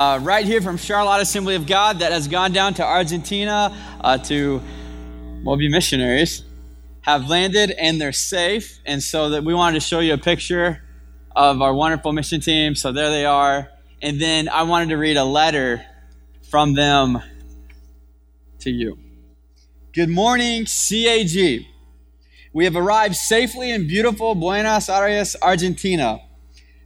uh, right here from Charlotte Assembly of God that has gone down to Argentina uh, to, be missionaries, have landed and they're safe. And so that we wanted to show you a picture of our wonderful mission team. So there they are. And then I wanted to read a letter from them to you. Good morning, CAG. We have arrived safely in beautiful Buenos Aires, Argentina.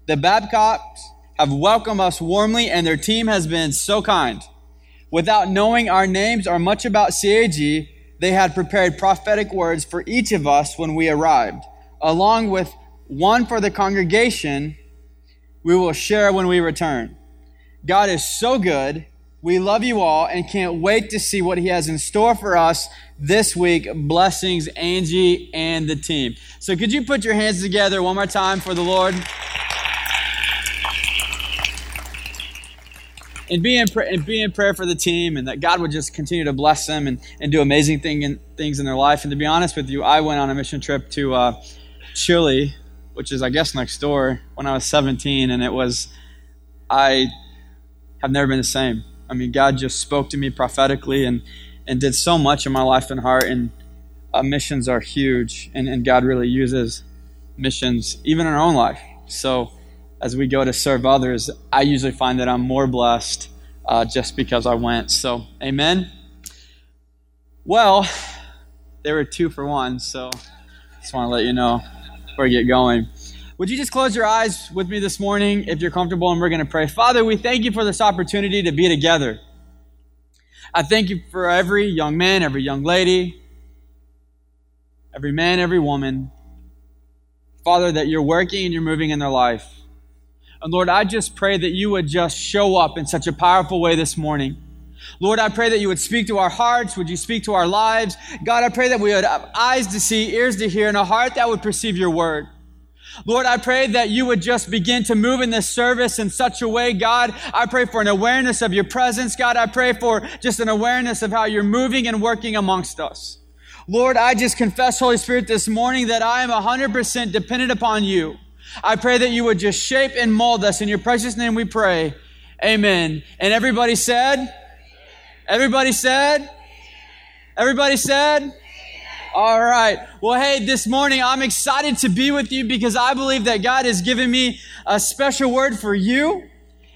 The Babcocks have welcomed us warmly, and their team has been so kind. Without knowing our names or much about CAG, they had prepared prophetic words for each of us when we arrived, along with one for the congregation we will share when we return. God is so good. We love you all and can't wait to see what He has in store for us this week. Blessings, Angie and the team. So, could you put your hands together one more time for the Lord? And be in, pr- and be in prayer for the team and that God would just continue to bless them and, and do amazing thing in, things in their life. And to be honest with you, I went on a mission trip to uh, Chile, which is, I guess, next door when I was 17. And it was, I have never been the same. I mean, God just spoke to me prophetically and, and did so much in my life and heart. And uh, missions are huge. And, and God really uses missions, even in our own life. So, as we go to serve others, I usually find that I'm more blessed uh, just because I went. So, amen. Well, there were two for one, so just want to let you know before we get going. Would you just close your eyes with me this morning if you're comfortable and we're going to pray? Father, we thank you for this opportunity to be together. I thank you for every young man, every young lady, every man, every woman. Father, that you're working and you're moving in their life. And Lord, I just pray that you would just show up in such a powerful way this morning. Lord, I pray that you would speak to our hearts. Would you speak to our lives? God, I pray that we would have eyes to see, ears to hear, and a heart that would perceive your word. Lord, I pray that you would just begin to move in this service in such a way, God. I pray for an awareness of your presence. God, I pray for just an awareness of how you're moving and working amongst us. Lord, I just confess, Holy Spirit, this morning that I am 100% dependent upon you. I pray that you would just shape and mold us. In your precious name we pray. Amen. And everybody said, everybody said, everybody said, all right. Well, hey, this morning I'm excited to be with you because I believe that God has given me a special word for you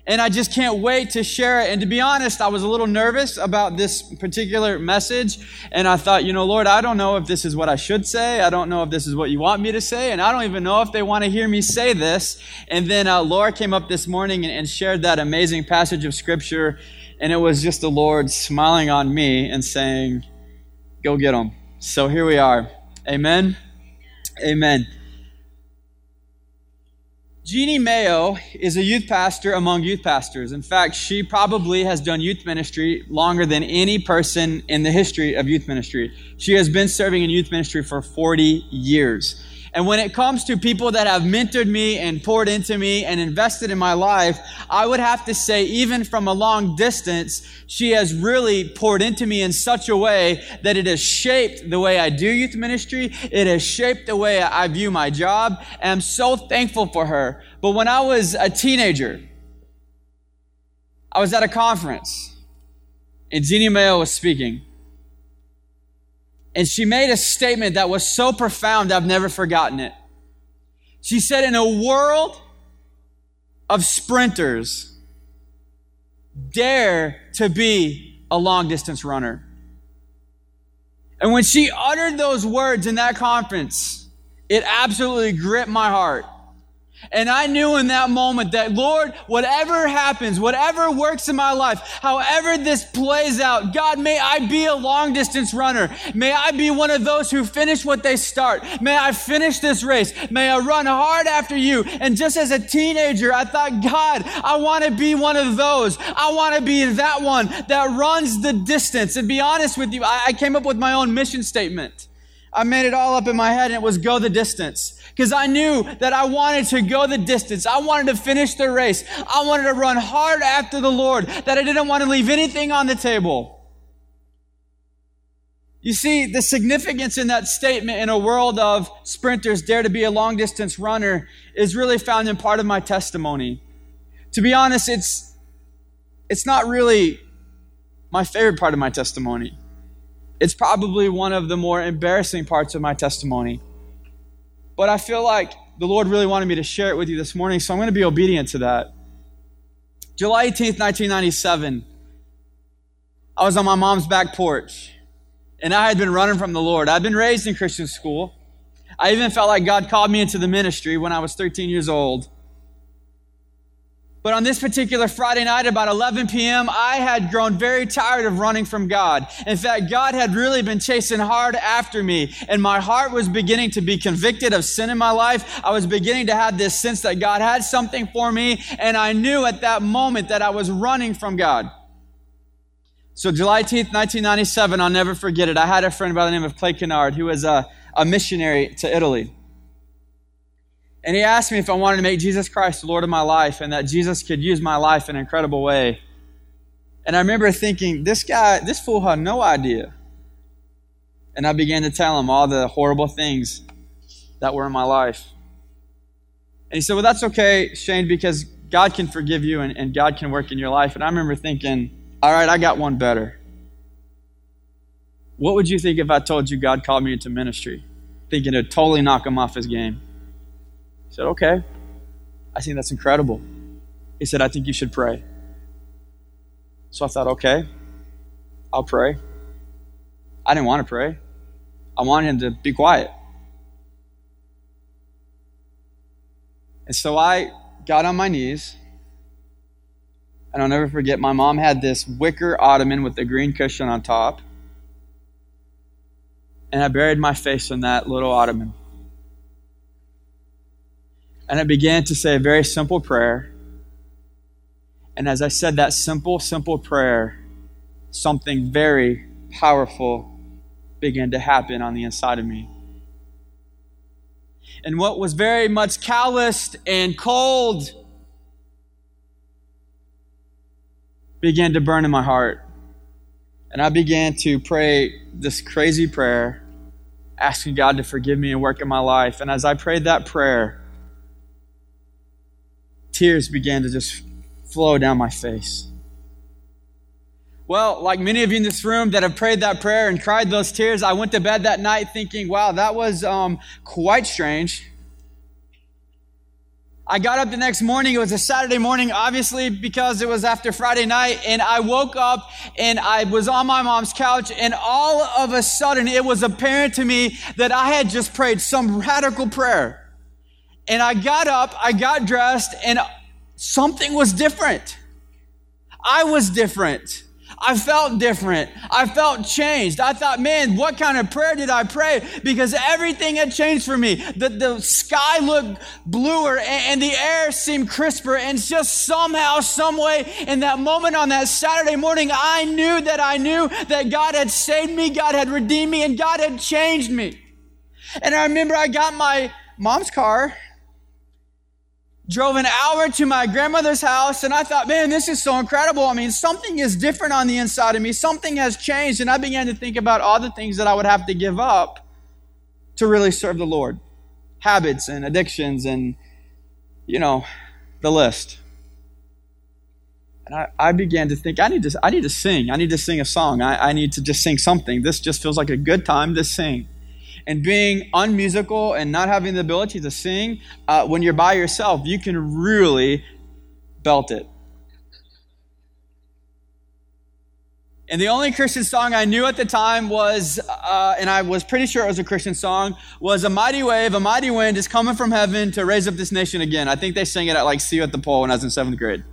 and I just can't wait to share it. And to be honest, I was a little nervous about this particular message. And I thought, you know, Lord, I don't know if this is what I should say. I don't know if this is what you want me to say. And I don't even know if they want to hear me say this. And then uh, Laura came up this morning and, and shared that amazing passage of Scripture. And it was just the Lord smiling on me and saying, go get them. So here we are. Amen. Amen. Jeanne Mayo is a youth pastor among youth pastors. In fact, she probably has done youth ministry longer than any person in the history of youth ministry. She has been serving in youth ministry for 40 years. And when it comes to people that have mentored me and poured into me and invested in my life, I would have to say, even from a long distance, she has really poured into me in such a way that it has shaped the way I do youth ministry. It has shaped the way I view my job. And I'm so thankful for her. But when I was a teenager, I was at a conference and Jeanne Mayo was speaking. And she made a statement that was so profound, I've never forgotten it. She said, In a world of sprinters, dare to be a long distance runner. And when she uttered those words in that conference, it absolutely gripped my heart. And I knew in that moment that, Lord, whatever happens, whatever works in my life, however this plays out, God, may I be a long distance runner. May I be one of those who finish what they start. May I finish this race. May I run hard after you. And just as a teenager, I thought, God, I want to be one of those. I want to be that one that runs the distance. And be honest with you, I came up with my own mission statement. I made it all up in my head and it was go the distance because I knew that I wanted to go the distance. I wanted to finish the race. I wanted to run hard after the Lord, that I didn't want to leave anything on the table. You see, the significance in that statement in a world of sprinters dare to be a long distance runner is really found in part of my testimony. To be honest, it's it's not really my favorite part of my testimony. It's probably one of the more embarrassing parts of my testimony. But I feel like the Lord really wanted me to share it with you this morning, so I'm going to be obedient to that. July 18th, 1997, I was on my mom's back porch, and I had been running from the Lord. I'd been raised in Christian school. I even felt like God called me into the ministry when I was 13 years old. But on this particular Friday night, about 11 p.m., I had grown very tired of running from God. In fact, God had really been chasing hard after me, and my heart was beginning to be convicted of sin in my life. I was beginning to have this sense that God had something for me, and I knew at that moment that I was running from God. So, July 10th, 1997, I'll never forget it. I had a friend by the name of Clay Kennard who was a, a missionary to Italy. And he asked me if I wanted to make Jesus Christ the Lord of my life and that Jesus could use my life in an incredible way. And I remember thinking, this guy, this fool had no idea. And I began to tell him all the horrible things that were in my life. And he said, Well, that's okay, Shane, because God can forgive you and, and God can work in your life. And I remember thinking, All right, I got one better. What would you think if I told you God called me into ministry? Thinking to totally knock him off his game said, Okay. I think that's incredible. He said, I think you should pray. So I thought, okay, I'll pray. I didn't want to pray. I wanted him to be quiet. And so I got on my knees. And I'll never forget, my mom had this wicker ottoman with a green cushion on top. And I buried my face in that little ottoman. And I began to say a very simple prayer. And as I said that simple, simple prayer, something very powerful began to happen on the inside of me. And what was very much calloused and cold began to burn in my heart. And I began to pray this crazy prayer, asking God to forgive me and work in my life. And as I prayed that prayer, tears began to just flow down my face. Well, like many of you in this room that have prayed that prayer and cried those tears, I went to bed that night thinking, wow, that was um, quite strange. I got up the next morning. It was a Saturday morning, obviously, because it was after Friday night. And I woke up and I was on my mom's couch. And all of a sudden, it was apparent to me that I had just prayed some radical prayer. And I got up, I got dressed, and something was different. I was different. I felt different. I felt changed. I thought, man, what kind of prayer did I pray? Because everything had changed for me. The, the sky looked bluer and, and the air seemed crisper. And just somehow, some way, in that moment on that Saturday morning, I knew that I knew that God had saved me, God had redeemed me, and God had changed me. And I remember I got my mom's car drove an hour to my grandmother's house and I thought, man, this is so incredible. I mean, something is different on the inside of me. Something has changed. And I began to think about all the things that I would have to give up to really serve the Lord habits and addictions and, you know, the list. And I, I began to think, I need to, I need to sing. I need to sing a song. I, I need to just sing something. This just feels like a good time to sing and being unmusical and not having the ability to sing, uh, when you're by yourself, you can really belt it. And the only Christian song I knew at the time was, uh, and I was pretty sure it was a Christian song, was A Mighty Wave, A Mighty Wind is Coming from Heaven to Raise Up This Nation Again. I think they sang it at like See You at the Pole when I was in seventh grade.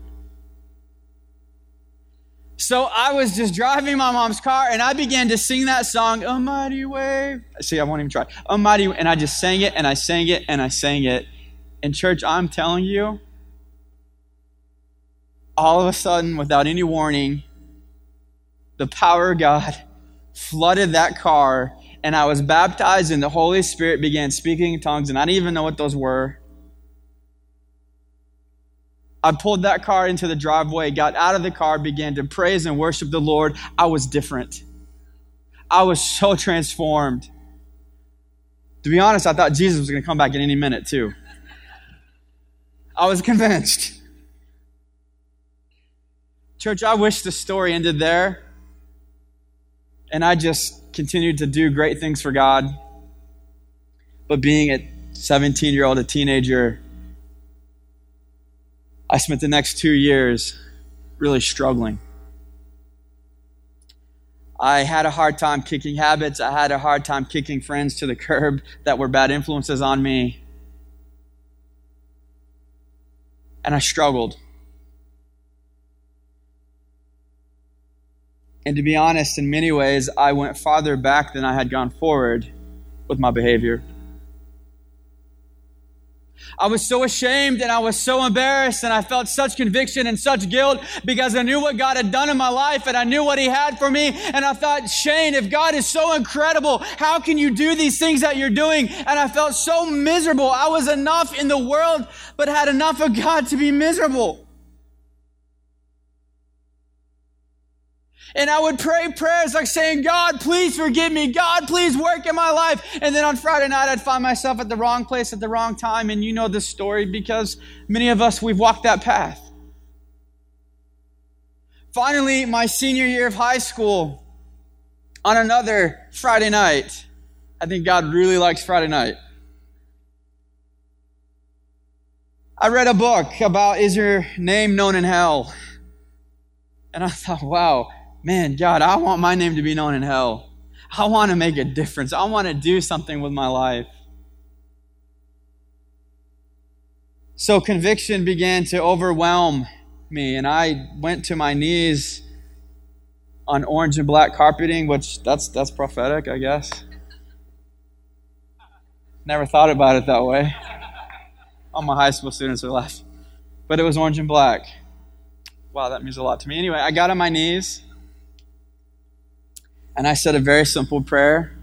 So I was just driving my mom's car and I began to sing that song, A Mighty Wave. See, I won't even try. A Mighty And I just sang it and I sang it and I sang it. And church, I'm telling you, all of a sudden, without any warning, the power of God flooded that car and I was baptized and the Holy Spirit began speaking in tongues and I didn't even know what those were. I pulled that car into the driveway, got out of the car, began to praise and worship the Lord. I was different. I was so transformed. To be honest, I thought Jesus was going to come back in any minute, too. I was convinced. Church, I wish the story ended there and I just continued to do great things for God. But being a 17 year old, a teenager, I spent the next two years really struggling. I had a hard time kicking habits. I had a hard time kicking friends to the curb that were bad influences on me. And I struggled. And to be honest, in many ways, I went farther back than I had gone forward with my behavior. I was so ashamed and I was so embarrassed and I felt such conviction and such guilt because I knew what God had done in my life and I knew what He had for me. And I thought, Shane, if God is so incredible, how can you do these things that you're doing? And I felt so miserable. I was enough in the world, but had enough of God to be miserable. And I would pray prayers like saying, God, please forgive me. God, please work in my life. And then on Friday night, I'd find myself at the wrong place at the wrong time. And you know this story because many of us, we've walked that path. Finally, my senior year of high school, on another Friday night, I think God really likes Friday night. I read a book about is your name known in hell? And I thought, wow, man, God, I want my name to be known in hell. I want to make a difference. I want to do something with my life. So conviction began to overwhelm me, and I went to my knees on orange and black carpeting, which that's that's prophetic, I guess. Never thought about it that way. All my high school students are laughing. But it was orange and black. Wow, that means a lot to me. Anyway, I got on my knees and I said a very simple prayer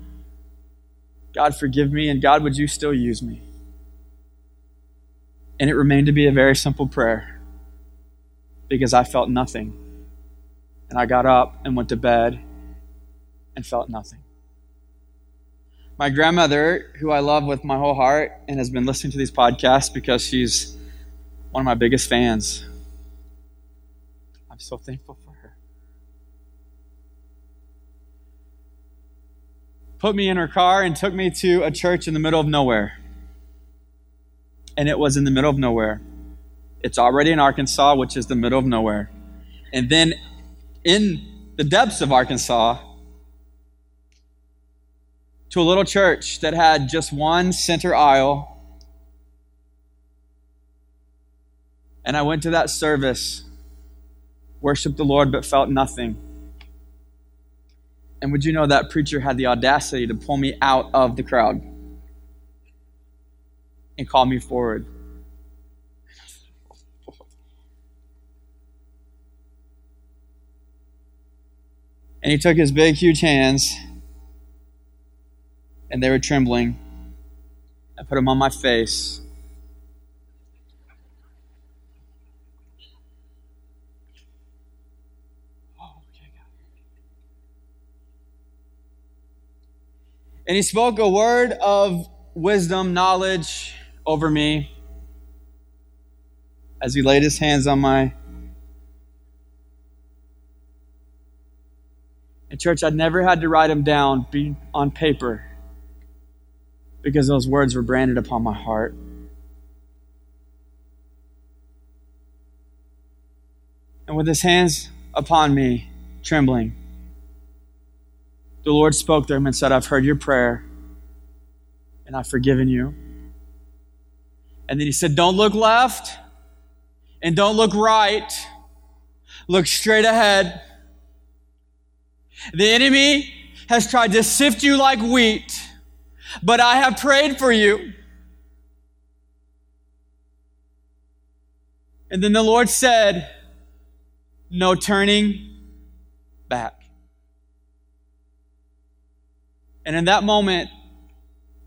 God, forgive me, and God, would you still use me? And it remained to be a very simple prayer because I felt nothing. And I got up and went to bed and felt nothing. My grandmother, who I love with my whole heart and has been listening to these podcasts because she's one of my biggest fans, I'm so thankful for put me in her car and took me to a church in the middle of nowhere. And it was in the middle of nowhere. It's already in Arkansas, which is the middle of nowhere. And then in the depths of Arkansas, to a little church that had just one center aisle. And I went to that service, worshiped the Lord, but felt nothing. And would you know that preacher had the audacity to pull me out of the crowd and call me forward? And he took his big, huge hands, and they were trembling, I put them on my face. And he spoke a word of wisdom, knowledge over me as he laid his hands on my. In church, I'd never had to write them down on paper because those words were branded upon my heart. And with his hands upon me, trembling, the Lord spoke to him and said, I've heard your prayer and I've forgiven you. And then he said, Don't look left and don't look right. Look straight ahead. The enemy has tried to sift you like wheat, but I have prayed for you. And then the Lord said, No turning back. And in that moment,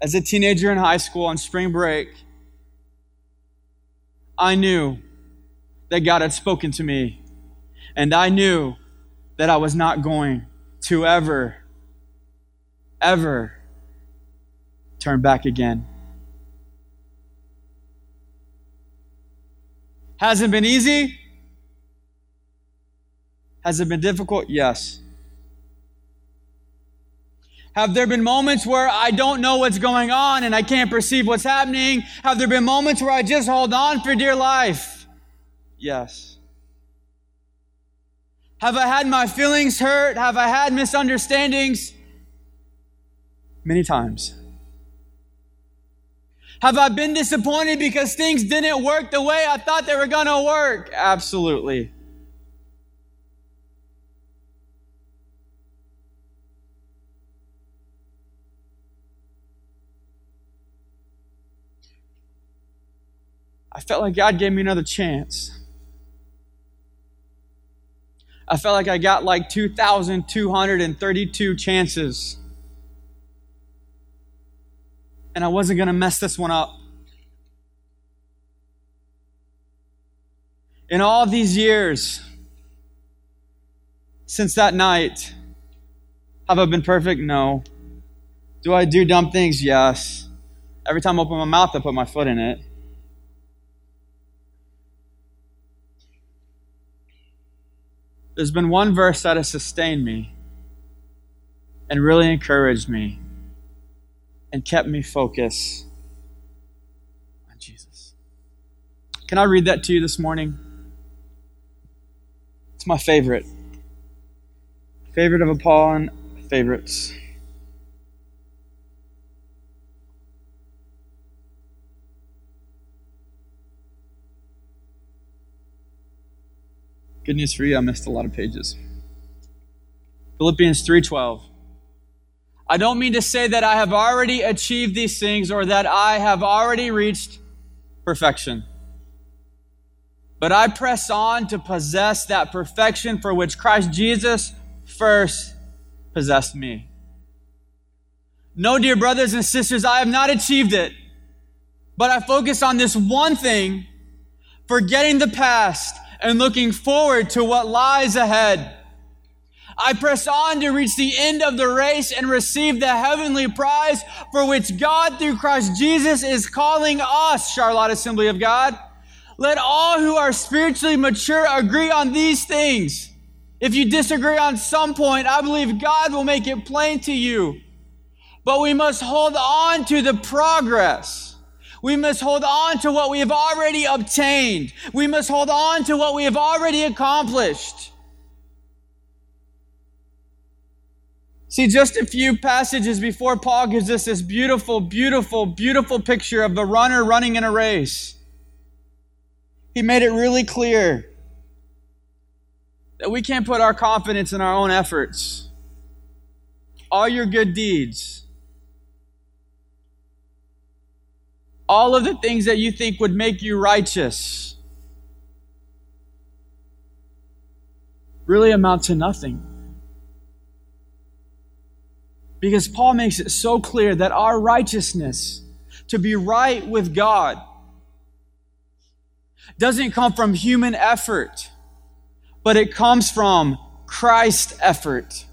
as a teenager in high school on spring break, I knew that God had spoken to me. And I knew that I was not going to ever, ever turn back again. Hasn't been easy. Has it been difficult? Yes. Have there been moments where I don't know what's going on and I can't perceive what's happening? Have there been moments where I just hold on for dear life? Yes. Have I had my feelings hurt? Have I had misunderstandings? Many times. Have I been disappointed because things didn't work the way I thought they were going to work? Absolutely. I felt like God gave me another chance. I felt like I got like 2,232 chances. And I wasn't going to mess this one up. In all these years, since that night, have I been perfect? No. Do I do dumb things? Yes. Every time I open my mouth, I put my foot in it. There's been one verse that has sustained me and really encouraged me and kept me focused on Jesus. Can I read that to you this morning? It's my favorite. Favorite of upon favorites. Good news for you, I missed a lot of pages. Philippians 3:12. I don't mean to say that I have already achieved these things or that I have already reached perfection. But I press on to possess that perfection for which Christ Jesus first possessed me. No, dear brothers and sisters, I have not achieved it, but I focus on this one thing, forgetting the past and looking forward to what lies ahead. I press on to reach the end of the race and receive the heavenly prize for which God through Christ Jesus is calling us, Charlotte Assembly of God. Let all who are spiritually mature agree on these things. If you disagree on some point, I believe God will make it plain to you. But we must hold on to the progress. We must hold on to what we have already obtained. We must hold on to what we have already accomplished. See, just a few passages before Paul gives us this beautiful, beautiful, beautiful picture of the runner running in a race. He made it really clear that we can't put our confidence in our own efforts. All your good deeds, all of the things that you think would make you righteous really amount to nothing. Because Paul makes it so clear that our righteousness, to be right with God, doesn't come from human effort, but it comes from Christ's effort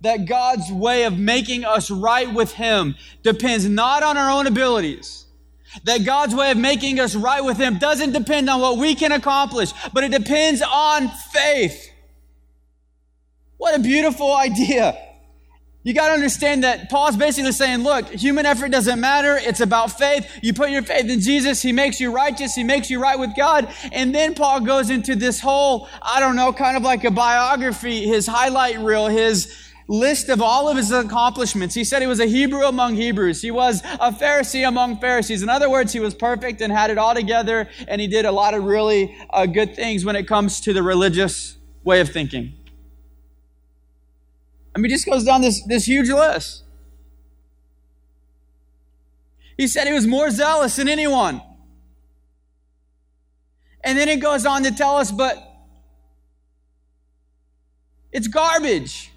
that God's way of making us right with Him depends not on our own abilities. That God's way of making us right with Him doesn't depend on what we can accomplish, but it depends on faith. What a beautiful idea. You got to understand that Paul's basically saying, look, human effort doesn't matter. It's about faith. You put your faith in Jesus. He makes you righteous. He makes you right with God. And then Paul goes into this whole, I don't know, kind of like a biography, his highlight reel, his, list of all of his accomplishments. He said he was a Hebrew among Hebrews. He was a Pharisee among Pharisees. In other words, he was perfect and had it all together, and he did a lot of really uh, good things when it comes to the religious way of thinking. I mean, just goes down this, this huge list. He said he was more zealous than anyone. And then it goes on to tell us, but it's garbage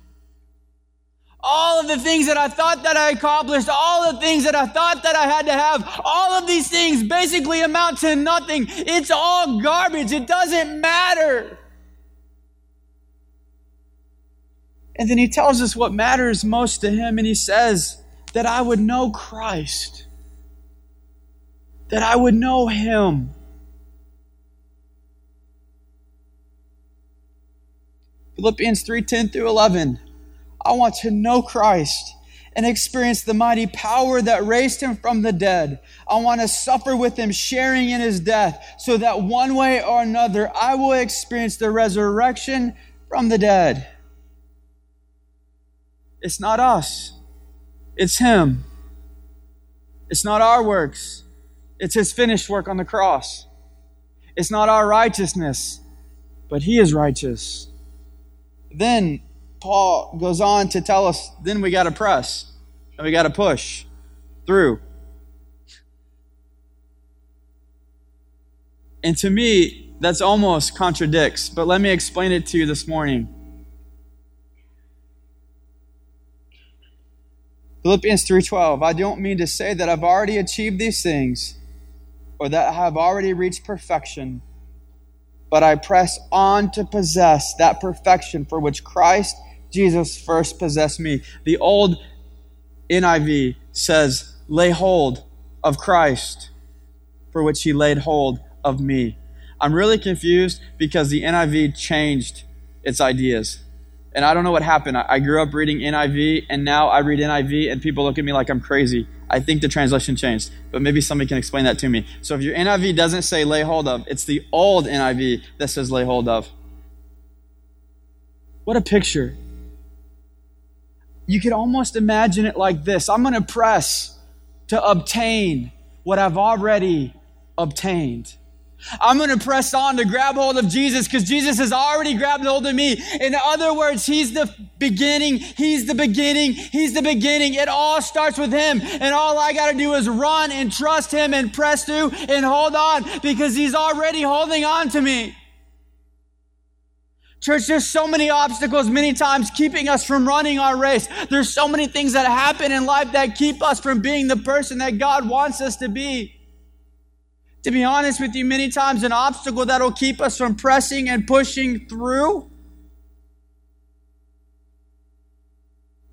all of the things that I thought that I accomplished, all the things that I thought that I had to have, all of these things basically amount to nothing. It's all garbage. It doesn't matter. And then he tells us what matters most to him, and he says that I would know Christ, that I would know him. Philippians 3 10 through 11. I want to know Christ and experience the mighty power that raised him from the dead. I want to suffer with him, sharing in his death, so that one way or another I will experience the resurrection from the dead. It's not us, it's him. It's not our works, it's his finished work on the cross. It's not our righteousness, but he is righteous. Then Paul goes on to tell us then we got to press and we got to push through. And to me, that's almost contradicts, but let me explain it to you this morning. Philippians 3:12 I don't mean to say that I've already achieved these things or that I have already reached perfection but I press on to possess that perfection for which Christ Jesus first possessed me. The old NIV says, lay hold of Christ for which he laid hold of me. I'm really confused because the NIV changed its ideas. And I don't know what happened. I grew up reading NIV, and now I read NIV, and people look at me like I'm crazy. I think the translation changed, but maybe somebody can explain that to me. So if your NIV doesn't say lay hold of, it's the old NIV that says lay hold of. What a picture you could almost imagine it like this I'm going to press to obtain what I've already obtained. I'm going to press on to grab hold of Jesus because Jesus has already grabbed hold of me. In other words, He's the beginning. He's the beginning. He's the beginning. It all starts with Him. And all I got to do is run and trust Him and press through and hold on because He's already holding on to me. Church, there's so many obstacles many times keeping us from running our race. There's so many things that happen in life that keep us from being the person that God wants us to be. To be honest with you, many times an obstacle that'll keep us from pressing and pushing through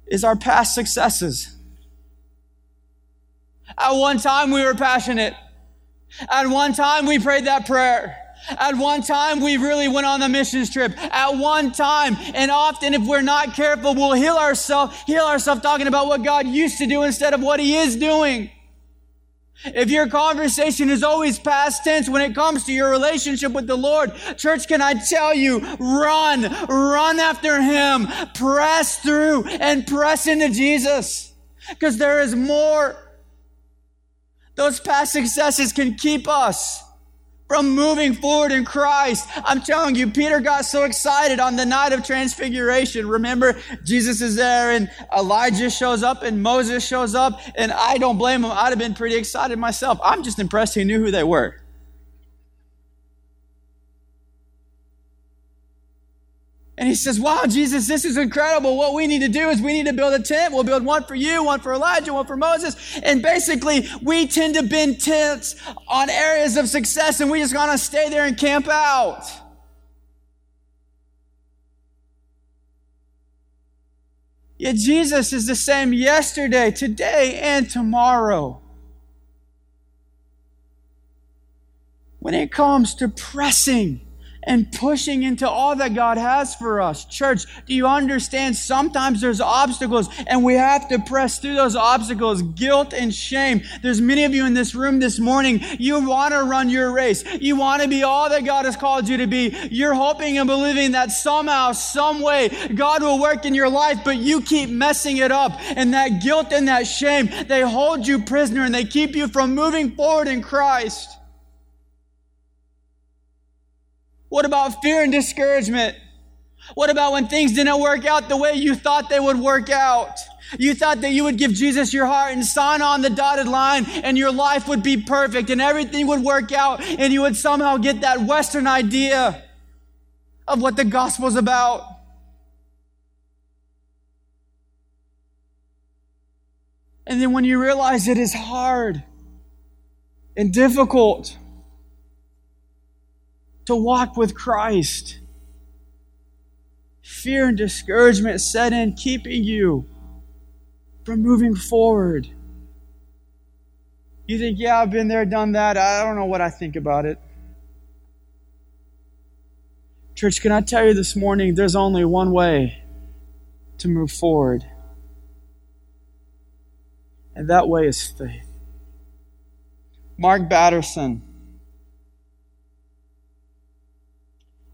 is our past successes. At one time, we were passionate. At one time, we prayed that prayer. At one time, we really went on the missions trip. At one time, and often, if we're not careful, we'll heal ourselves, heal ourselves talking about what God used to do instead of what He is doing. If your conversation is always past tense when it comes to your relationship with the Lord, church, can I tell you, run, run after Him, press through and press into Jesus. Because there is more. Those past successes can keep us from moving forward in Christ. I'm telling you, Peter got so excited on the night of transfiguration. Remember, Jesus is there and Elijah shows up and Moses shows up, and I don't blame him. I'd have been pretty excited myself. I'm just impressed he knew who they were. And he says, Wow, Jesus, this is incredible. What we need to do is we need to build a tent. We'll build one for you, one for Elijah, one for Moses. And basically, we tend to bend tents on areas of success and we just want to stay there and camp out. Yet Jesus is the same yesterday, today, and tomorrow. When it comes to pressing, and pushing into all that God has for us. Church, do you understand? Sometimes there's obstacles and we have to press through those obstacles. Guilt and shame. There's many of you in this room this morning. You want to run your race. You want to be all that God has called you to be. You're hoping and believing that somehow, some way, God will work in your life, but you keep messing it up. And that guilt and that shame, they hold you prisoner and they keep you from moving forward in Christ. What about fear and discouragement? What about when things didn't work out the way you thought they would work out? You thought that you would give Jesus your heart and sign on the dotted line and your life would be perfect and everything would work out and you would somehow get that Western idea of what the gospel's about. And then when you realize it is hard and difficult, to walk with Christ. Fear and discouragement set in, keeping you from moving forward. You think, yeah, I've been there, done that. I don't know what I think about it. Church, can I tell you this morning, there's only one way to move forward. And that way is faith. Mark Batterson.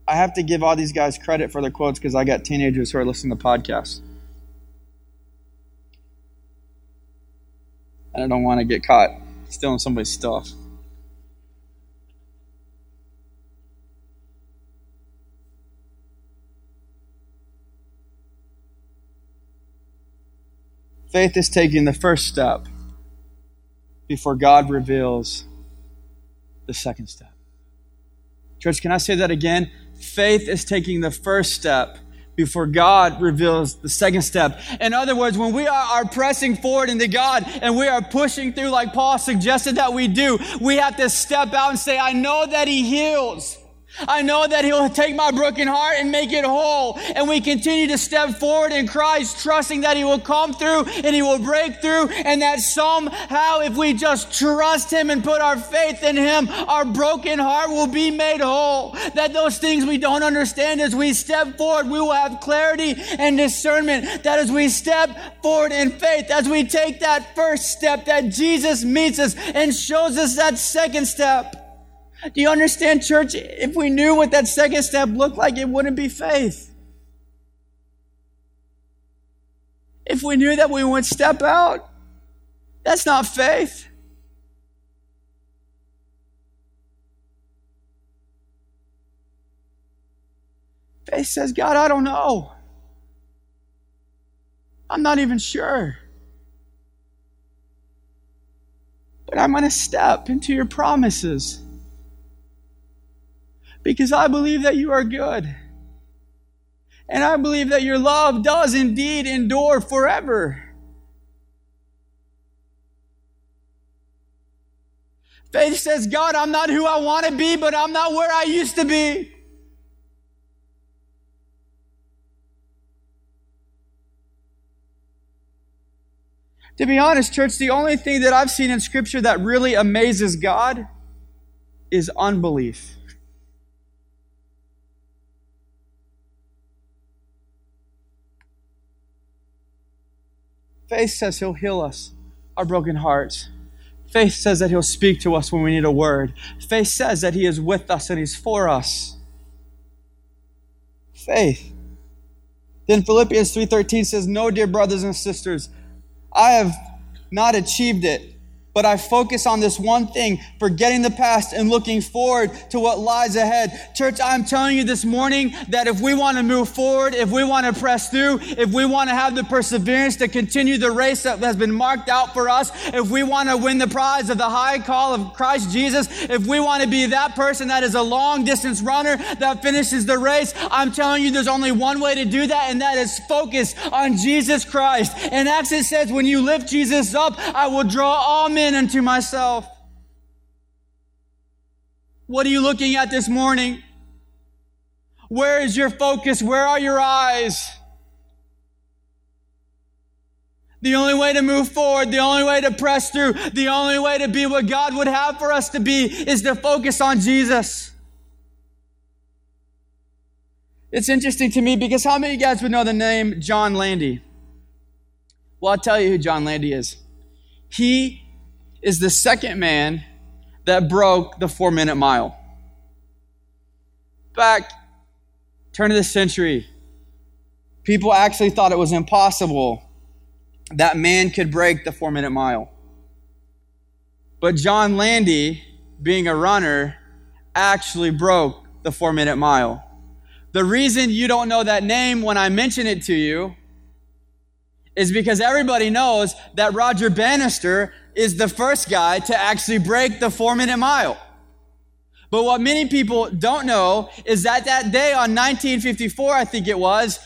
I have to give all these guys credit for their quotes because I got teenagers who are listening to podcasts. And I don't want to get caught stealing somebody's stuff. Faith is taking the first step before God reveals the second step. Church, can I say that again? Faith is taking the first step before God reveals the second step. In other words, when we are, are, pressing forward into God and we are pushing through like Paul suggested that we do, we have to step out and say, I know that He heals. I know that He'll take my broken heart and make it whole. And we continue to step forward in Christ, trusting that He will come through and He will break through. And that somehow, if we just trust Him and put our faith in Him, our broken heart will be made whole. That those things we don't understand as we step forward, we will have clarity and discernment. That as we step forward in faith, as we take that first step, that Jesus meets us and shows us that second step. Do you understand, church? If we knew what that second step looked like, it wouldn't be faith. If we knew that we would step out, that's not faith. Faith says, God, I don't know. I'm not even sure. But I'm going to step into your promises because I believe that you are good. And I believe that your love does indeed endure forever. Faith says, God, I'm not who I want to be, but I'm not where I used to be. To be honest, church, the only thing that I've seen in Scripture that really amazes God is unbelief. Faith says He'll heal us, our broken hearts. Faith says that He'll speak to us when we need a word. Faith says that He is with us and He's for us. Faith. Then Philippians 3:13 says, "No, dear brothers and sisters, I have not achieved it, but I focus on this one thing, forgetting the past and looking forward to what lies ahead. Church, I'm telling you this morning that if we want to move forward, if we want to press through, if we want to have the perseverance to continue the race that has been marked out for us, if we want to win the prize of the high call of Christ Jesus, if we want to be that person that is a long distance runner that finishes the race, I'm telling you there's only one way to do that, and that is focus on Jesus Christ. And Acts it says, when you lift Jesus up, I will draw all men unto myself. What are you looking at this morning? Where is your focus? Where are your eyes? The only way to move forward, the only way to press through, the only way to be what God would have for us to be is to focus on Jesus. It's interesting to me because how many guys would know the name John Landy? Well, I'll tell you who John Landy is. He is the second man that broke the four minute mile. Back, turn of the century, people actually thought it was impossible that man could break the four minute mile. But John Landy, being a runner, actually broke the four minute mile. The reason you don't know that name when I mention it to you is because everybody knows that Roger Bannister is the first guy to actually break the four minute mile. But what many people don't know is that that day on 1954, I think it was,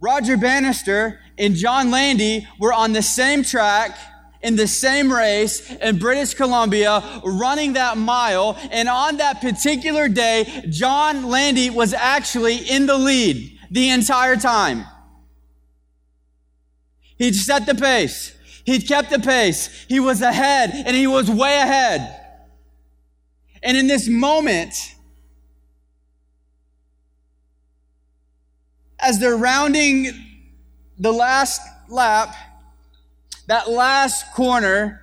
Roger Bannister and John Landy were on the same track in the same race in British Columbia, running that mile. And on that particular day, John Landy was actually in the lead the entire time. He set the pace. He kept the pace. He was ahead and he was way ahead. And in this moment, as they're rounding the last lap, that last corner,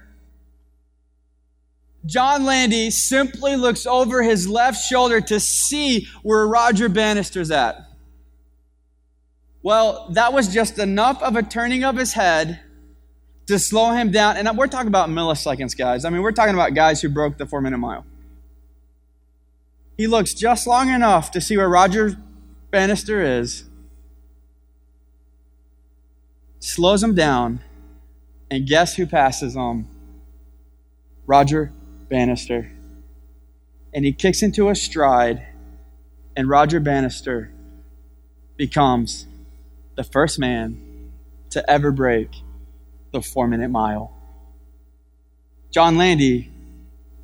John Landy simply looks over his left shoulder to see where Roger Bannister's at. Well, that was just enough of a turning of his head to slow him down. And we're talking about milliseconds, guys. I mean, we're talking about guys who broke the four minute mile. He looks just long enough to see where Roger Bannister is, slows him down, and guess who passes him? Roger Bannister. And he kicks into a stride, and Roger Bannister becomes the first man to ever break the four minute mile. John Landy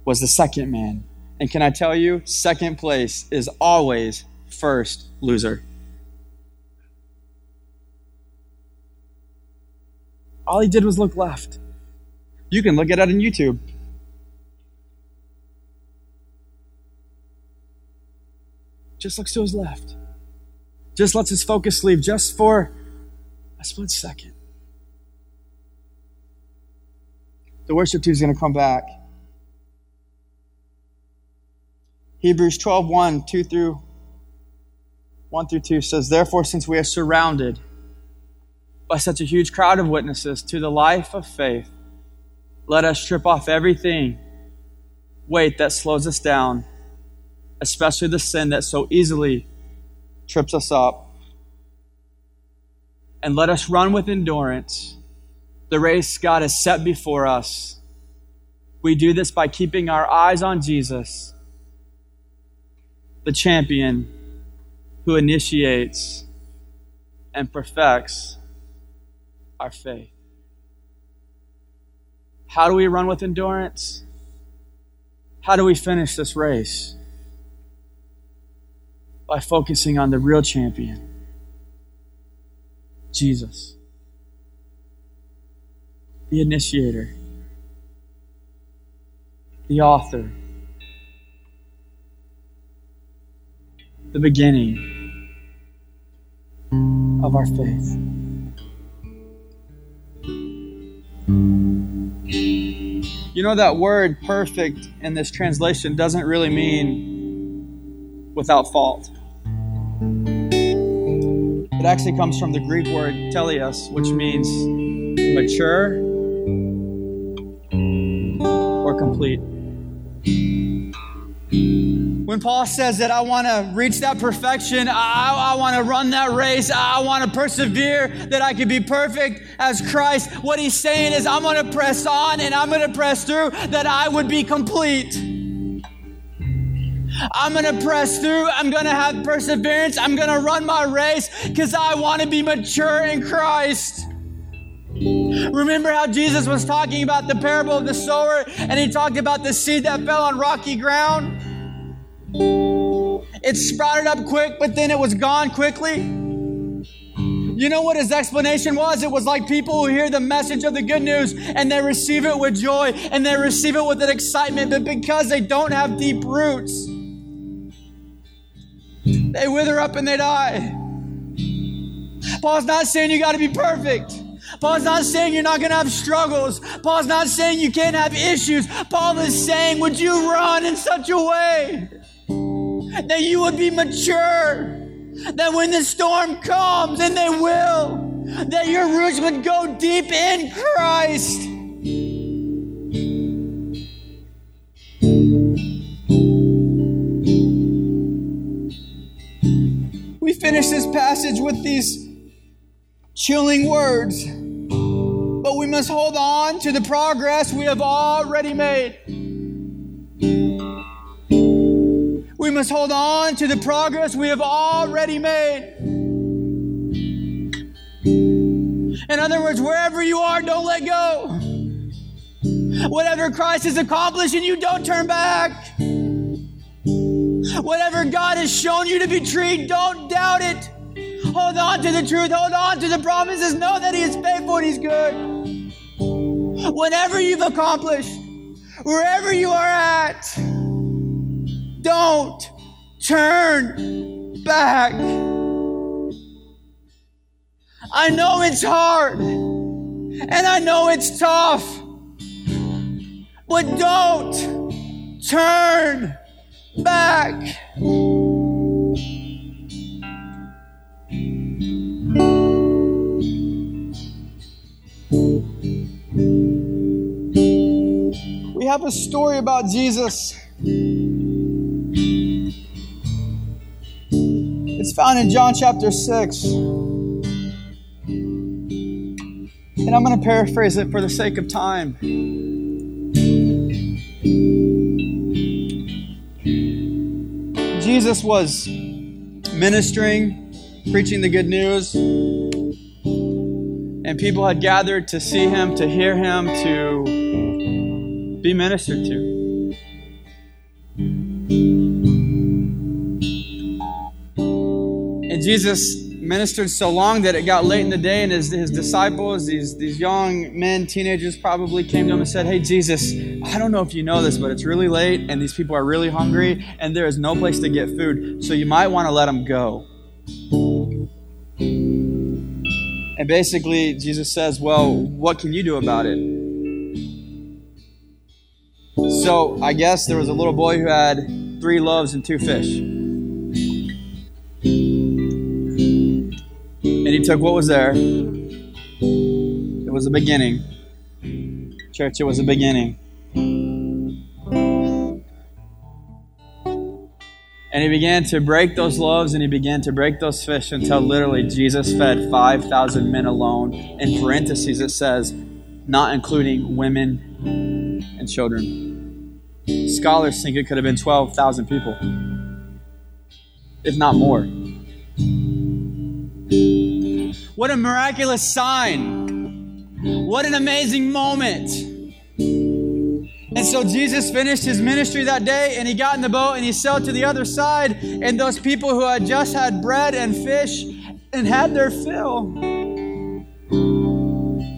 was the second man. And can I tell you, second place is always first loser. All he did was look left. You can look at it on YouTube. Just looks to his left. Just lets his focus leave just for a split second. The worship team is going to come back. Hebrews 12, 1, 2 through 1 through 2 says, Therefore, since we are surrounded by such a huge crowd of witnesses to the life of faith, let us strip off everything, weight that slows us down, especially the sin that so easily trips us up. And let us run with endurance the race God has set before us. We do this by keeping our eyes on Jesus, the champion who initiates and perfects our faith. How do we run with endurance? How do we finish this race? By focusing on the real champion, Jesus, the initiator, the author, the beginning of our faith. You know, that word perfect in this translation doesn't really mean without fault. It actually comes from the Greek word teleos, which means mature or complete. When Paul says that I want to reach that perfection, I, I want to run that race, I want to persevere, that I can be perfect as Christ, what he's saying is, I'm going to press on and I'm going to press through, that I would be complete. I'm going to press through. I'm going to have perseverance. I'm going to run my race because I want to be mature in Christ. Remember how Jesus was talking about the parable of the sower and he talked about the seed that fell on rocky ground? It sprouted up quick, but then it was gone quickly. You know what his explanation was? It was like people who hear the message of the good news and they receive it with joy and they receive it with an excitement, but because they don't have deep roots, they wither up and they die. Paul's not saying you got to be perfect. Paul's not saying you're not going to have struggles. Paul's not saying you can't have issues. Paul is saying, would you run in such a way that you would be mature? That when the storm comes, and they will, that your roots would go deep in Christ. We finish this passage with these chilling words, must hold on to the progress we have already made. We must hold on to the progress we have already made. In other words, wherever you are, don't let go. Whatever Christ has accomplished and you don't turn back. Whatever God has shown you to be true, don't doubt it. Hold on to the truth. Hold on to the promises. Know that He is faithful and He's good. Whatever you've accomplished, wherever you are at, don't turn back. I know it's hard. And I know it's tough. But don't turn back. We have a story about Jesus. It's found in John chapter 6. And I'm going to paraphrase it for the sake of time. Jesus was ministering, preaching the good news, and people had gathered to see him, to hear him, to be ministered to. And Jesus ministered so long that it got late in the day, and his, his disciples, these, these young men, teenagers, probably came to him and said, Hey, Jesus, I don't know if you know this, but it's really late, and these people are really hungry, and there is no place to get food, so you might want to let them go. And basically, Jesus says, Well, what can you do about it? So I guess there was a little boy who had three loaves and two fish. And he took what was there. It was a beginning. Church, it was a beginning. And he began to break those loaves and he began to break those fish until literally Jesus fed 5,000 men alone. In parentheses, it says, not including women and children. Scholars think it could have been 12,000 people, if not more. What a miraculous sign! What an amazing moment! And so Jesus finished his ministry that day and he got in the boat and he sailed to the other side. And those people who had just had bread and fish and had their fill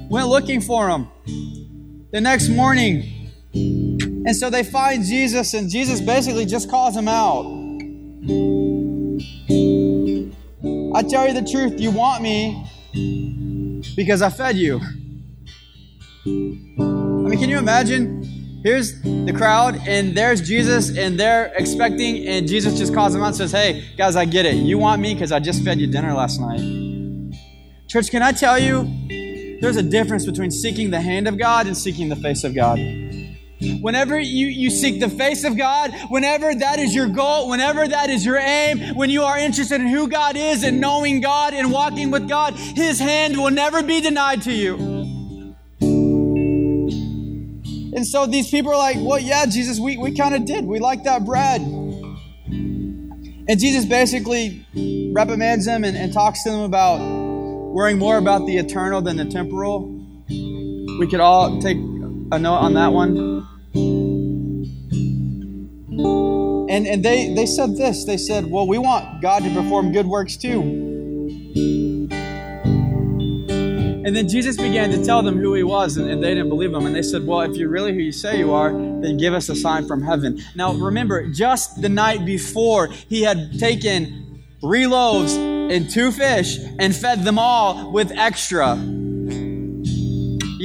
went looking for him the next morning. And so they find Jesus, and Jesus basically just calls them out. I tell you the truth, you want me because I fed you. I mean, can you imagine? Here's the crowd, and there's Jesus, and they're expecting, and Jesus just calls them out and says, Hey, guys, I get it. You want me because I just fed you dinner last night. Church, can I tell you, there's a difference between seeking the hand of God and seeking the face of God. Whenever you, you seek the face of God, whenever that is your goal, whenever that is your aim, when you are interested in who God is and knowing God and walking with God, His hand will never be denied to you. And so these people are like, well, yeah, Jesus, we, we kind of did. We like that bread. And Jesus basically reprimands them and, and talks to them about worrying more about the eternal than the temporal. We could all take a note on that one. And, and they, they said this they said, Well, we want God to perform good works too. And then Jesus began to tell them who he was, and, and, they didn't believe him. And they said, Well, if you're really who you say you are, then give us a sign from heaven. Now, remember, just the night before, he had taken three loaves and two fish and fed them all with extra.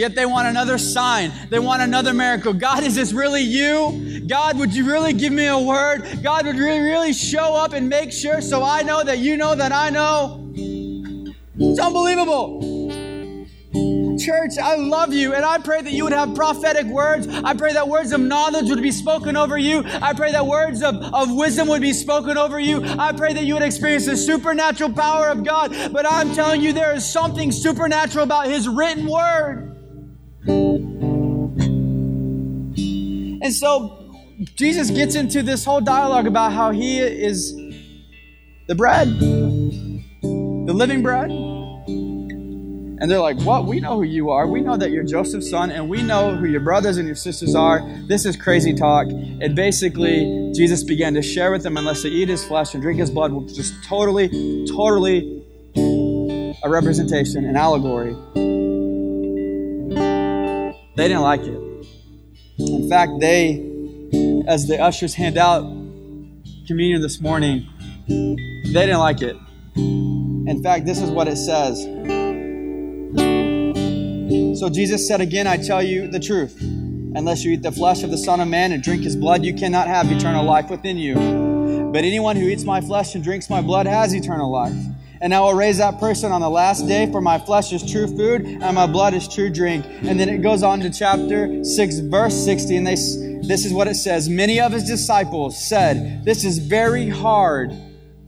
Yet they want another sign. They want another miracle. God, is this really you? God, would you really give me a word? God, would really, really show up and make sure so I know that you know that I know? It's unbelievable. Church, I love you, and I pray that you would have prophetic words. I pray that words of knowledge would be spoken over you. I pray that words of, of wisdom would be spoken over you. I pray that you would experience the supernatural power of God. But I'm telling you, there is something supernatural about His written word. And so Jesus gets into this whole dialogue about how he is the bread, the living bread. And they're like, What? We know who you are. We know that you're Joseph's son, and we know who your brothers and your sisters are. This is crazy talk. And basically, Jesus began to share with them, unless they eat his flesh and drink his blood, which is totally, totally a representation, an allegory. They didn't like it. In fact, they, as the ushers hand out communion this morning, they didn't like it. In fact, this is what it says So Jesus said again, I tell you the truth. Unless you eat the flesh of the Son of Man and drink his blood, you cannot have eternal life within you. But anyone who eats my flesh and drinks my blood has eternal life. And I will raise that person on the last day, for my flesh is true food and my blood is true drink. And then it goes on to chapter 6, verse 60, and they, this is what it says Many of his disciples said, This is very hard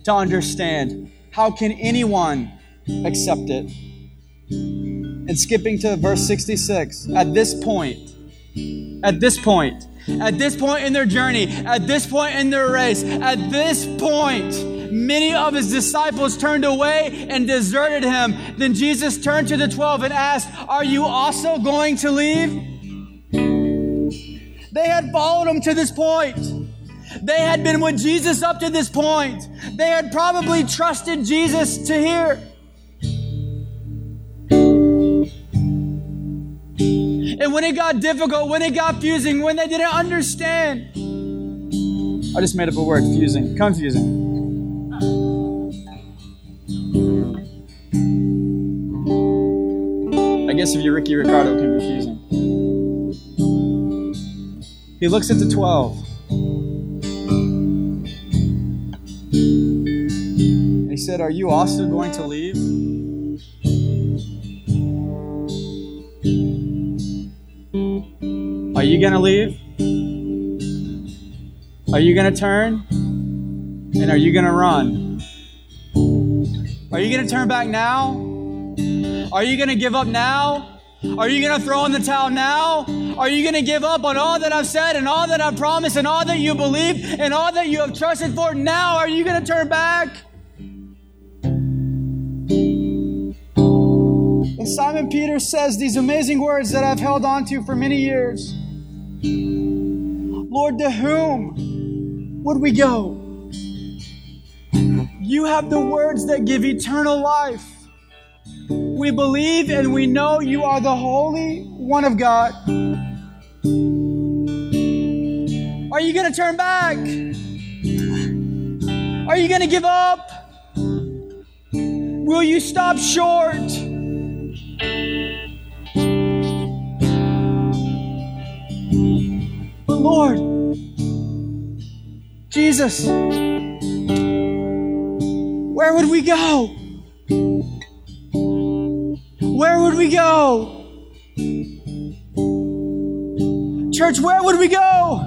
to understand. How can anyone accept it? And skipping to verse 66, at this point, at this point, at this point in their journey, at this point in their race, at this point, many of his disciples turned away and deserted him. Then Jesus turned to the 12 and asked, Are you also going to leave? They had followed him to this point. They had been with Jesus up to this point. They had probably trusted Jesus to hear. And when it got difficult, when it got fusing, when they didn't understand, I just made up a word fusing, confusing. Guess if you're Ricky Ricardo, can be fusing. He looks at the 12. And he said, Are you also going to leave? Are you going to leave? Are you going to turn? And are you going to run? Are you going to turn back now? Are you going to give up now? Are you going to throw in the towel now? Are you going to give up on all that I've said and all that I've promised and all that you believe and all that you have trusted for now? Are you going to turn back? And Simon Peter says these amazing words that I've held on to for many years. Lord, to whom would we go? You have the words that give eternal life. We believe and we know you are the Holy One of God. Are you going to turn back? Are you going to give up? Will you stop short? But Lord, Jesus, where would we go? Where would we go? Church, where would we go?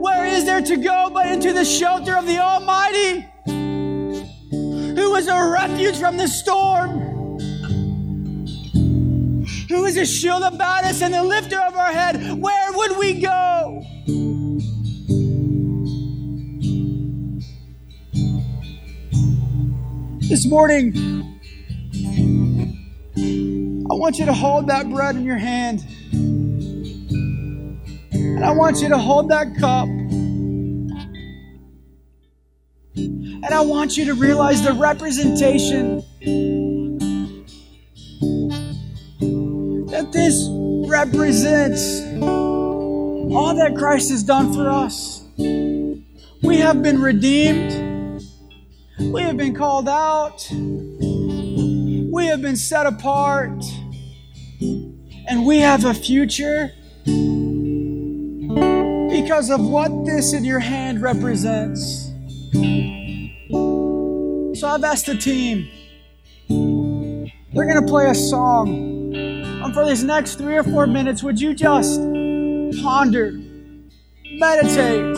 Where is there to go but into the shelter of the Almighty, who is a refuge from the storm? who is a shield about us and the lifter of our head, where would we go? This morning, I want you to hold that bread in your hand. And I want you to hold that cup. And I want you to realize the representation that this represents all that Christ has done for us. We have been redeemed. We have been called out. We have been set apart. And we have a future because of what this in your hand represents. So I've asked the team, they're going to play a song. And for these next three or four minutes, would you just ponder, meditate,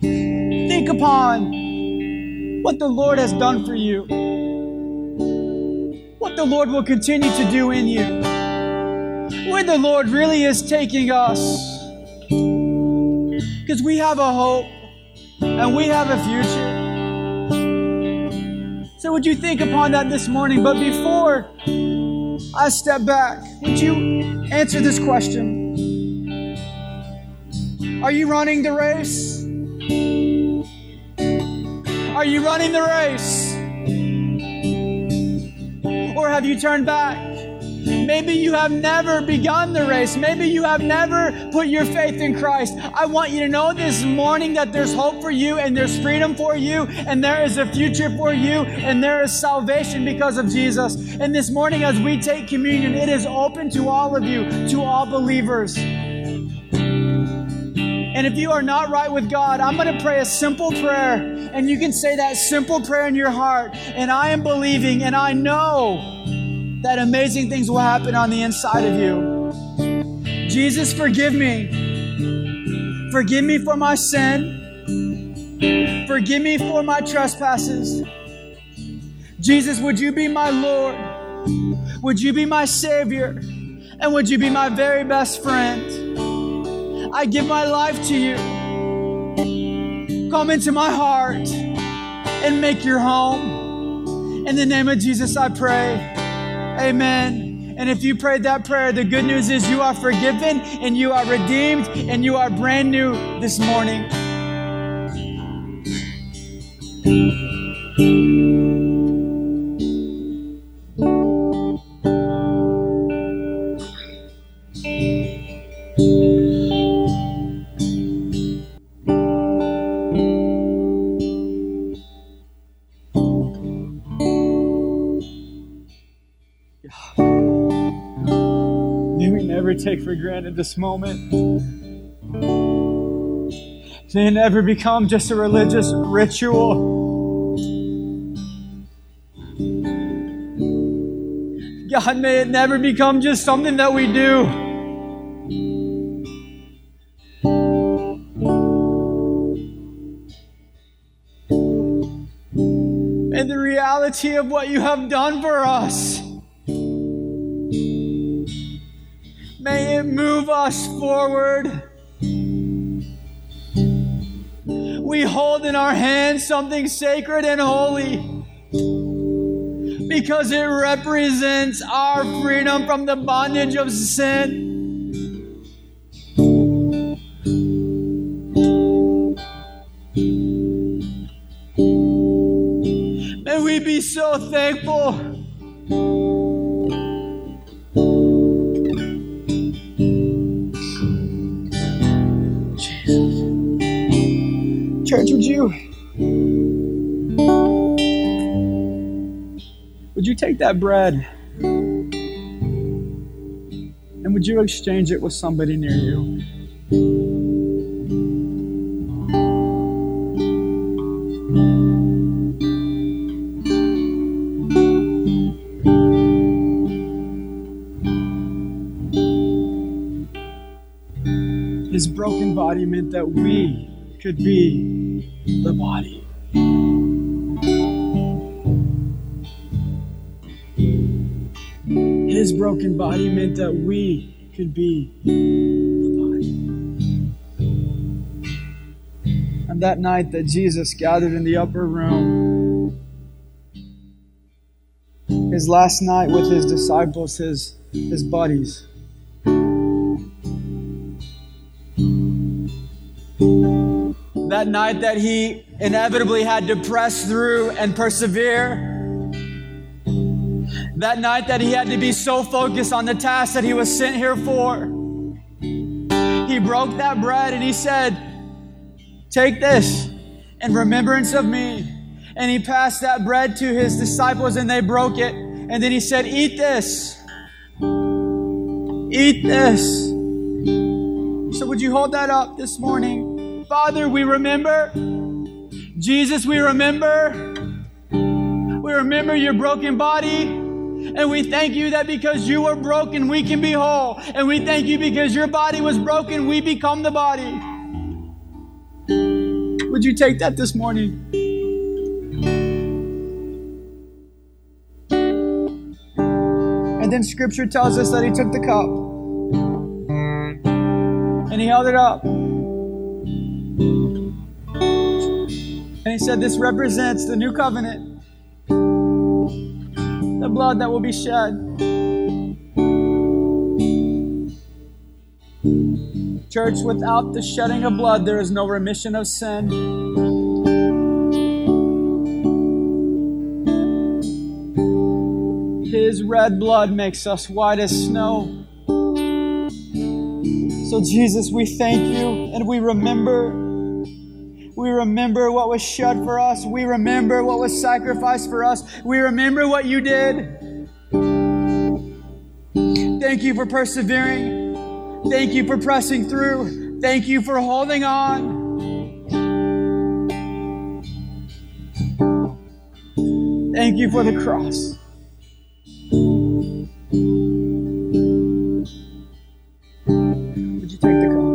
think upon what the Lord has done for you, what the Lord will continue to do in you, where the Lord really is taking us. Because we have a hope and we have a future. So, would you think upon that this morning? But before I step back, would you answer this question? Are you running the race? Are you running the race? Or have you turned back? Maybe you have never begun the race. Maybe you have never put your faith in Christ. I want you to know this morning that there's hope for you and there's freedom for you and there is a future for you and there is salvation because of Jesus. And this morning, as we take communion, it is open to all of you, to all believers. And if you are not right with God, I'm going to pray a simple prayer. And you can say that simple prayer in your heart. And I am believing and I know that amazing things will happen on the inside of you. Jesus, forgive me. Forgive me for my sin. Forgive me for my trespasses. Jesus, would you be my Lord? Would you be my Savior? And would you be my very best friend? I give my life to you. Come into my heart and make your home. In the name of Jesus, I pray. Amen. And if you prayed that prayer, the good news is you are forgiven and you are redeemed and you are brand new this morning. For granted this moment. May it never become just a religious ritual. God, may it never become just something that we do. And the reality of what you have done for us. May it move us forward. We hold in our hands something sacred and holy because it represents our freedom from the bondage of sin. May we be so thankful you would you take that bread and would you exchange it with somebody near you? His broken body meant that we could be the body. His broken body meant that we could be the body. And that night that Jesus gathered in the upper room, his last night with his disciples, his, his buddies, that night that he inevitably had to press through and persevere. That night that he had to be so focused on the task that he was sent here for. He broke that bread and he said, Take this in remembrance of me. And he passed that bread to his disciples and they broke it. And then he said, Eat this. Eat this. So, would you hold that up this morning? Father, we remember. Jesus, we remember. We remember your broken body. And we thank you that because you were broken, we can be whole. And we thank you because your body was broken, we become the body. Would you take that this morning? And then scripture tells us that he took the cup and he held it up. And he said, This represents the new covenant, the blood that will be shed. Church, without the shedding of blood, there is no remission of sin. His red blood makes us white as snow. So, Jesus, we thank you and we remember. We remember what was shed for us. We remember what was sacrificed for us. We remember what you did. Thank you for persevering. Thank you for pressing through. Thank you for holding on. Thank you for the cross. Would you take the cup?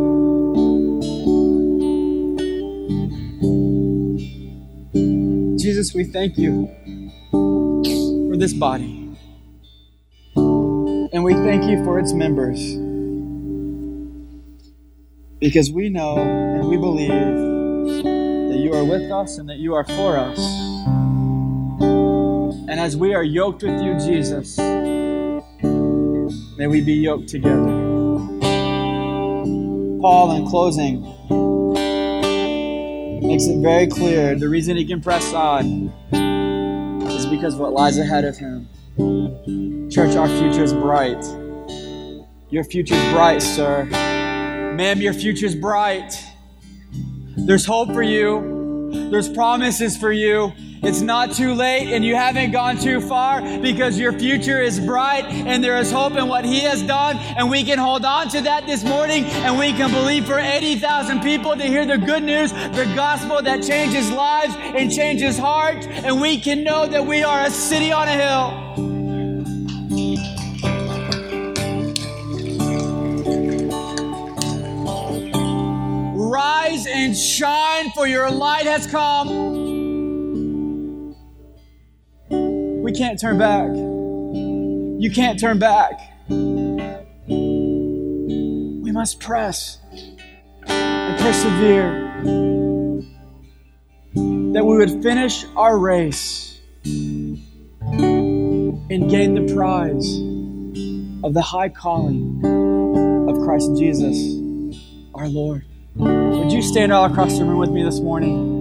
Jesus, we thank you for this body. And we thank you for its members. Because we know and we believe that you are with us and that you are for us. And as we are yoked with you, Jesus, may we be yoked together. Paul, in closing, makes it very clear the reason he can press on is because what lies ahead of him. Church, our future is bright. Your future is bright, sir. Ma'am, your future is bright. There's hope for you. There's promises for you. It's not too late and you haven't gone too far because your future is bright and there is hope in what He has done. And we can hold on to that this morning and we can believe for 80,000 people to hear the good news, the gospel that changes lives and changes hearts. And we can know that we are a city on a hill. Rise and shine, for your light has come. We can't turn back. You can't turn back. We must press and persevere. That we would finish our race and gain the prize of the high calling of Christ Jesus, our Lord. Would you stand all across the room with me this morning?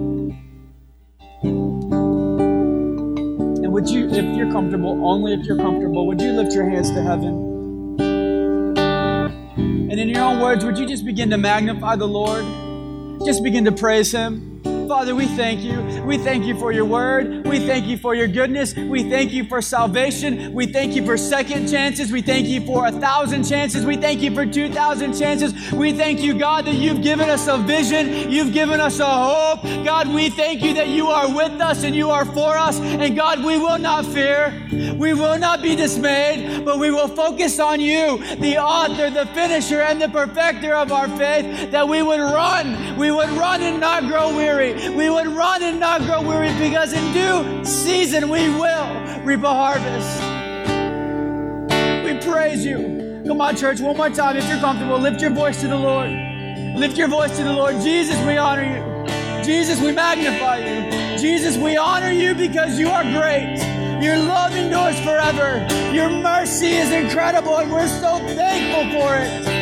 Would you, if you're comfortable, only if you're comfortable, would you lift your hands to heaven? And in your own words, would you just begin to magnify the Lord? Just begin to praise Him. Father, we thank you. We thank you for your word. We thank you for your goodness. We thank you for salvation. We thank you for second chances. We thank you for a thousand chances. We thank you for 2,000 chances. We thank you, God, that you've given us a vision. You've given us a hope. God, we thank you that you are with us and you are for us. And God, we will not fear. We will not be dismayed, but we will focus on you, the author, the finisher, and the perfecter of our faith, that we would run. We would run and not grow weary we would run and not grow weary because in due season we will reap a harvest. We praise you. Come on, church, one more time. If you're comfortable, lift your voice to the Lord. Lift your voice to the Lord. Jesus, we honor you. Jesus, we magnify you. Jesus, we honor you because you are great. Your love endures forever. Your mercy is incredible, and we're so thankful for it.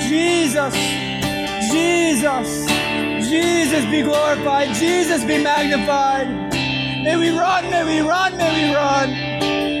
Jesus, Jesus. Jesus be glorified. Jesus be magnified. May we run, may we run, may we run.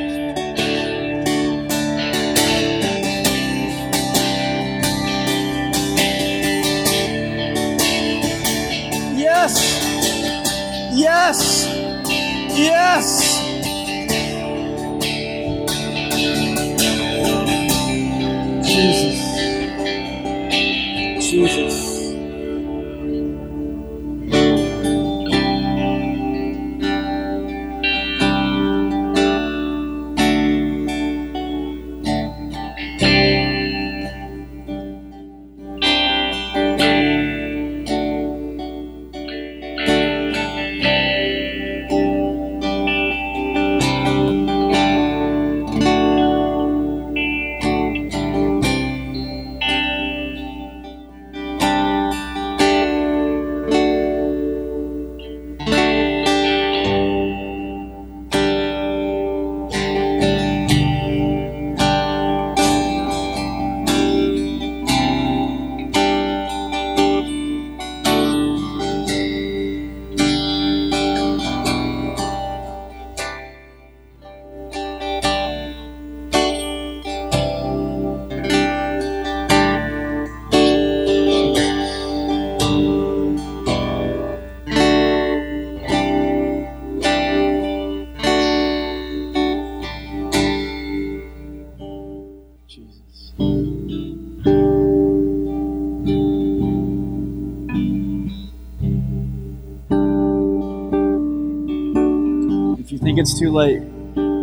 Too late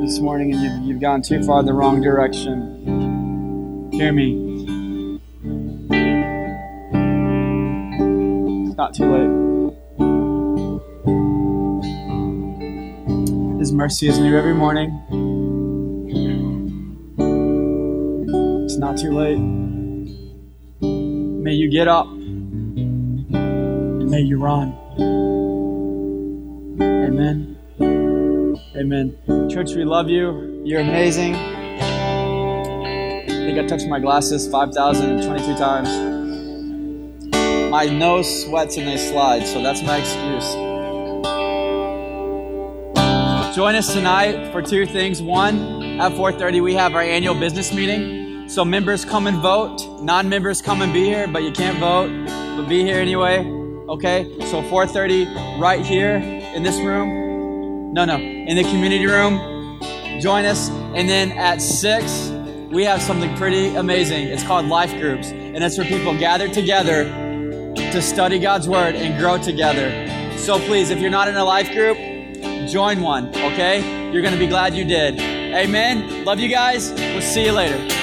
this morning and you've, you've gone too far in the wrong direction, hear me. It's not too late. His mercy is new every morning. It's not too late. May you get up and may you run. Amen. Amen. Church, we love you. You're amazing. I think I touched my glasses 5,022 times. My nose sweats and they slide, so that's my excuse. Join us tonight for two things. One, at 4:30 we have our annual business meeting. So members come and vote. Non-members come and be here, but you can't vote, but be here anyway. Okay? So 4:30 right here in this room. No, no, in the community room. Join us. And then at 6, we have something pretty amazing. It's called life groups, and it's where people gather together to study God's word and grow together. So please, if you're not in a life group, join one, okay? You're going to be glad you did. Amen. Love you guys. We'll see you later.